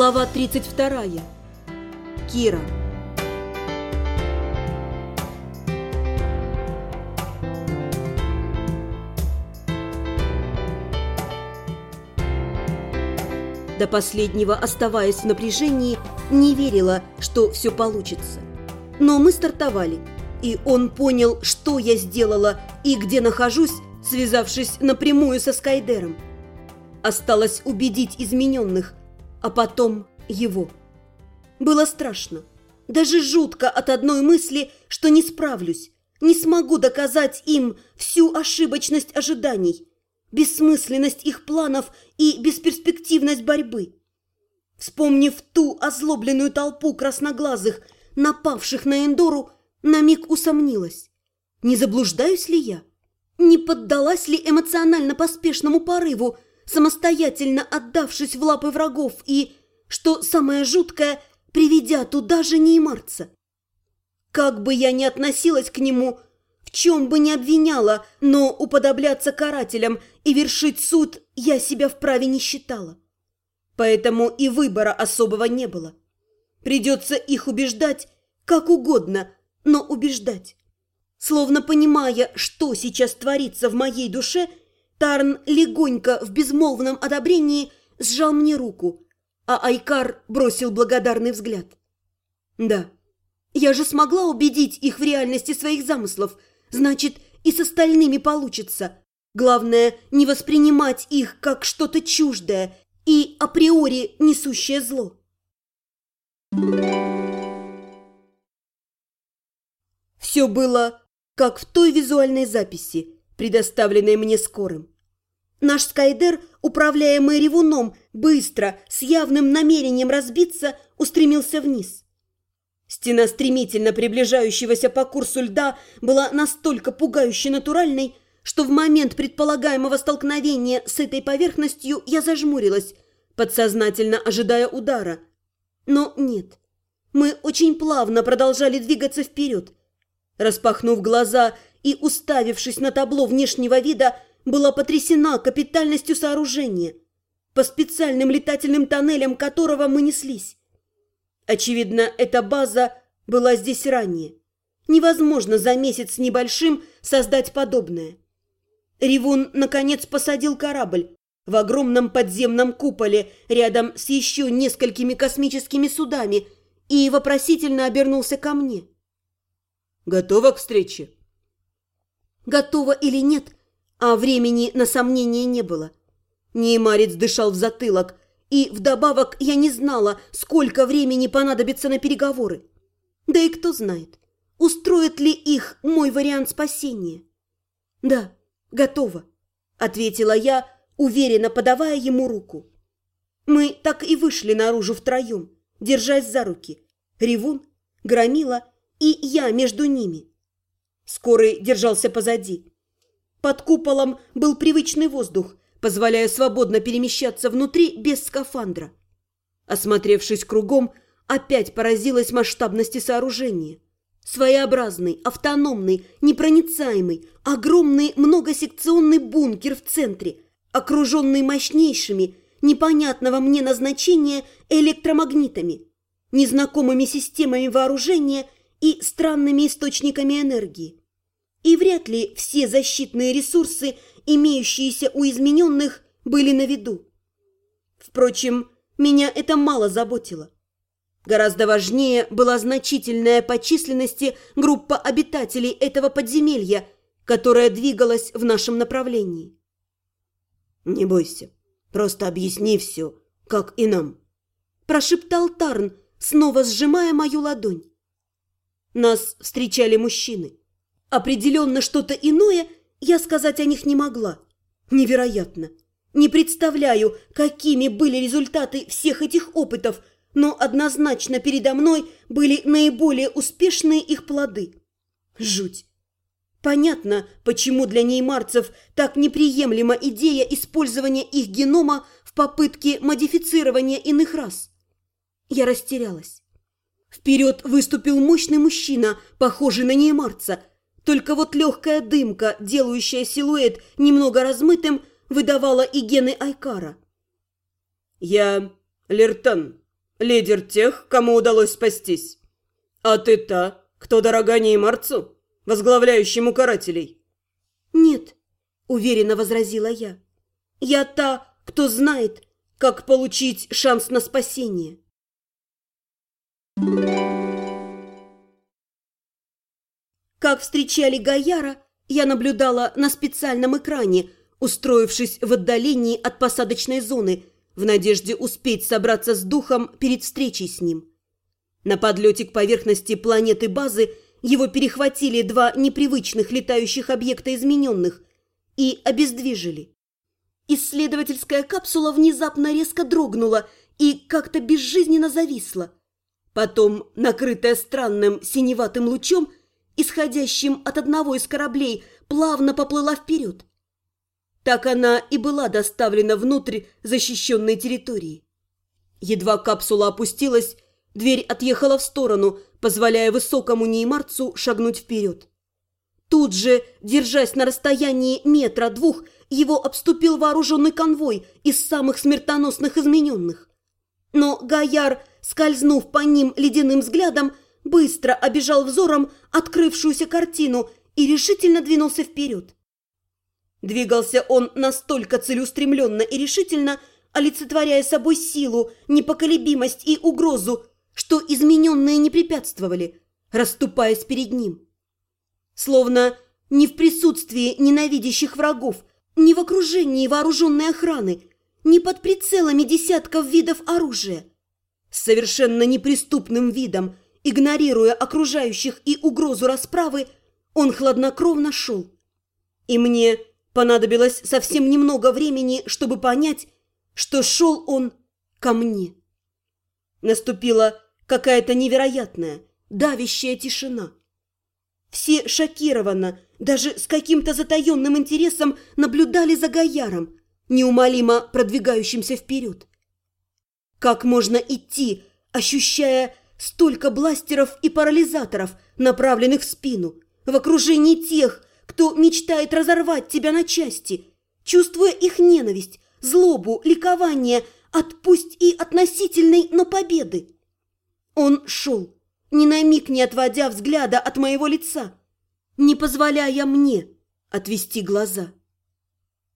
Глава 32. Кира. До последнего, оставаясь в напряжении, не верила, что все получится. Но мы стартовали, и он понял, что я сделала и где нахожусь, связавшись напрямую со Скайдером. Осталось убедить измененных, а потом его. Было страшно, даже жутко от одной мысли, что не справлюсь, не смогу доказать им всю ошибочность ожиданий, бессмысленность их планов и бесперспективность борьбы. Вспомнив ту озлобленную толпу красноглазых, напавших на Эндору, на миг усомнилась. Не заблуждаюсь ли я? Не поддалась ли эмоционально поспешному порыву, самостоятельно отдавшись в лапы врагов и, что самое жуткое, приведя туда же Неймарца? Как бы я ни относилась к нему, в чем бы ни обвиняла, но уподобляться карателям и вершить суд я себя вправе не считала. Поэтому и выбора особого не было. Придется их убеждать как угодно, но убеждать. Словно понимая, что сейчас творится в моей душе, Тарн легонько в безмолвном одобрении сжал мне руку, а Айкар бросил благодарный взгляд. Да, я же смогла убедить их в реальности своих замыслов, значит, и с остальными получится. Главное, не воспринимать их как что-то чуждое и априори несущее зло. Все было как в той визуальной записи, предоставленной мне скорым. Наш Скайдер, управляемый ревуном, быстро, с явным намерением разбиться, устремился вниз. Стена стремительно приближающегося по курсу льда была настолько пугающе натуральной, что в момент предполагаемого столкновения с этой поверхностью я зажмурилась, подсознательно ожидая удара. Но нет, мы очень плавно продолжали двигаться вперед. Распахнув глаза и уставившись на табло внешнего вида, была потрясена капитальностью сооружения, по специальным летательным тоннелям которого мы неслись. Очевидно, эта база была здесь ранее. Невозможно за месяц небольшим создать подобное. Ревун, наконец, посадил корабль в огромном подземном куполе рядом с еще несколькими космическими судами и вопросительно обернулся ко мне. «Готова к встрече?» Готова или нет – а времени на сомнение не было. Неймарец дышал в затылок, и вдобавок я не знала, сколько времени понадобится на переговоры. Да и кто знает, устроит ли их мой вариант спасения. «Да, готово», — ответила я, уверенно подавая ему руку. Мы так и вышли наружу втроем, держась за руки. Ревун, Громила и я между ними. Скорый держался позади. Под куполом был привычный воздух, позволяя свободно перемещаться внутри без скафандра. Осмотревшись кругом, опять поразилась масштабности сооружения. Своеобразный, автономный, непроницаемый, огромный многосекционный бункер в центре, окруженный мощнейшими, непонятного мне назначения электромагнитами, незнакомыми системами вооружения и странными источниками энергии. И вряд ли все защитные ресурсы, имеющиеся у измененных, были на виду. Впрочем, меня это мало заботило. Гораздо важнее была значительная по численности группа обитателей этого подземелья, которая двигалась в нашем направлении. «Не бойся, просто объясни все, как и нам», – прошептал Тарн, снова сжимая мою ладонь. Нас встречали мужчины. Определенно что-то иное я сказать о них не могла. Невероятно. Не представляю, какими были результаты всех этих опытов, но однозначно передо мной были наиболее успешные их плоды. Жуть. Понятно, почему для неймарцев так неприемлема идея использования их генома в попытке модифицирования иных рас. Я растерялась. Вперед выступил мощный мужчина, похожий на неймарца, только вот легкая дымка, делающая силуэт немного размытым, выдавала и гены Айкара. «Я Лертан, лидер тех, кому удалось спастись. А ты та, кто дорога Неймарцу, возглавляющему карателей. «Нет», — уверенно возразила я. «Я та, кто знает, как получить шанс на спасение». Как встречали Гаяра, я наблюдала на специальном экране, устроившись в отдалении от посадочной зоны, в надежде успеть собраться с духом перед встречей с ним. На подлете к поверхности планеты базы его перехватили два непривычных летающих объекта измененных и обездвижили. Исследовательская капсула внезапно резко дрогнула и как-то безжизненно зависла. Потом, накрытая странным синеватым лучом, исходящим от одного из кораблей, плавно поплыла вперед. Так она и была доставлена внутрь защищенной территории. Едва капсула опустилась, дверь отъехала в сторону, позволяя высокому неймарцу шагнуть вперед. Тут же, держась на расстоянии метра-двух, его обступил вооруженный конвой из самых смертоносных измененных. Но Гаяр, скользнув по ним ледяным взглядом, быстро обежал взором открывшуюся картину и решительно двинулся вперед. Двигался он настолько целеустремленно и решительно, олицетворяя собой силу, непоколебимость и угрозу, что измененные не препятствовали, расступаясь перед ним. Словно не в присутствии ненавидящих врагов, не в окружении вооруженной охраны, не под прицелами десятков видов оружия. С совершенно неприступным видом, игнорируя окружающих и угрозу расправы, он хладнокровно шел. И мне понадобилось совсем немного времени, чтобы понять, что шел он ко мне. Наступила какая-то невероятная, давящая тишина. Все шокированно, даже с каким-то затаенным интересом наблюдали за Гаяром, неумолимо продвигающимся вперед. Как можно идти, ощущая столько бластеров и парализаторов, направленных в спину, в окружении тех, кто мечтает разорвать тебя на части, чувствуя их ненависть, злобу, ликование от пусть и относительной, но победы. Он шел, ни на миг не отводя взгляда от моего лица, не позволяя мне отвести глаза.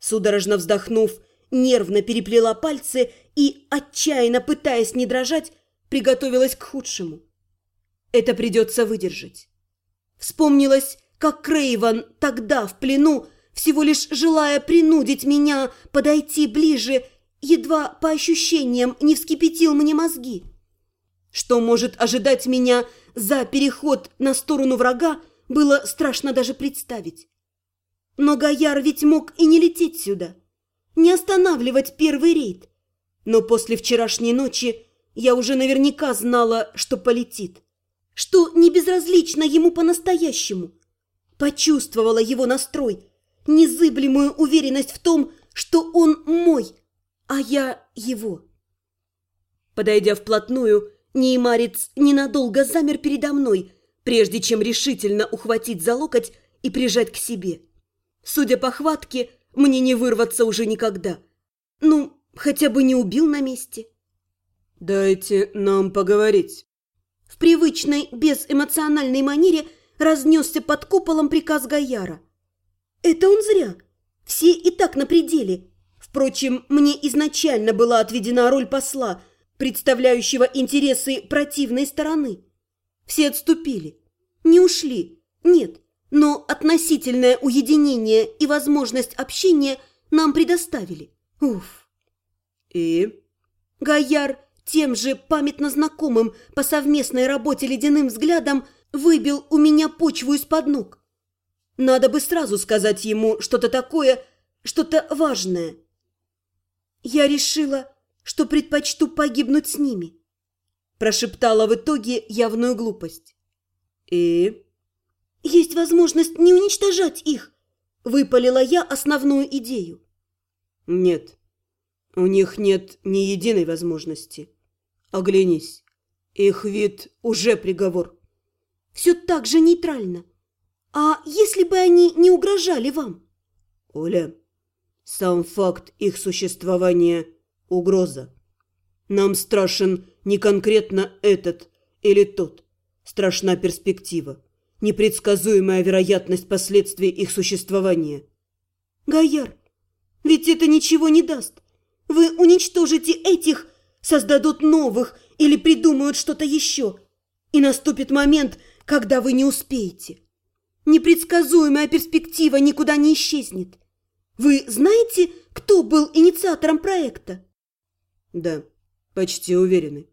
Судорожно вздохнув, нервно переплела пальцы и, отчаянно пытаясь не дрожать, приготовилась к худшему. Это придется выдержать. Вспомнилось, как Крейван тогда в плену, всего лишь желая принудить меня подойти ближе, едва по ощущениям не вскипятил мне мозги. Что может ожидать меня за переход на сторону врага, было страшно даже представить. Но Гаяр ведь мог и не лететь сюда, не останавливать первый рейд. Но после вчерашней ночи я уже наверняка знала, что полетит, что не безразлично ему по-настоящему. Почувствовала его настрой, незыблемую уверенность в том, что он мой, а я его. Подойдя вплотную, Неймарец ненадолго замер передо мной, прежде чем решительно ухватить за локоть и прижать к себе. Судя по хватке, мне не вырваться уже никогда. Ну, хотя бы не убил на месте. «Дайте нам поговорить». В привычной, безэмоциональной манере разнесся под куполом приказ Гаяра. «Это он зря. Все и так на пределе. Впрочем, мне изначально была отведена роль посла, представляющего интересы противной стороны. Все отступили. Не ушли. Нет. Но относительное уединение и возможность общения нам предоставили. Уф. И? Гаяр тем же памятно знакомым по совместной работе ледяным взглядом выбил у меня почву из-под ног. Надо бы сразу сказать ему что-то такое, что-то важное. Я решила, что предпочту погибнуть с ними. Прошептала в итоге явную глупость. И? Есть возможность не уничтожать их, выпалила я основную идею. Нет, у них нет ни единой возможности. Оглянись, их вид уже приговор. Все так же нейтрально. А если бы они не угрожали вам? Оля, сам факт их существования – угроза. Нам страшен Не конкретно этот или тот. Страшна перспектива. Непредсказуемая вероятность последствий их существования. Гаяр, ведь это ничего не даст. Вы уничтожите этих, создадут новых или придумают что-то еще. И наступит момент, когда вы не успеете. Непредсказуемая перспектива никуда не исчезнет. Вы знаете, кто был инициатором проекта? Да, почти уверены.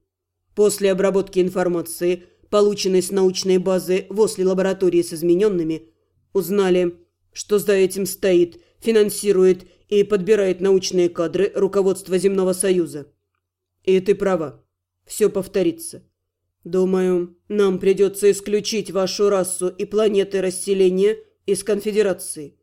После обработки информации, полученной с научной базы возле лаборатории с измененными, узнали, что за этим стоит, финансирует и подбирает научные кадры руководства Земного Союза. И ты права, все повторится. Думаю, нам придется исключить вашу расу и планеты расселения из Конфедерации.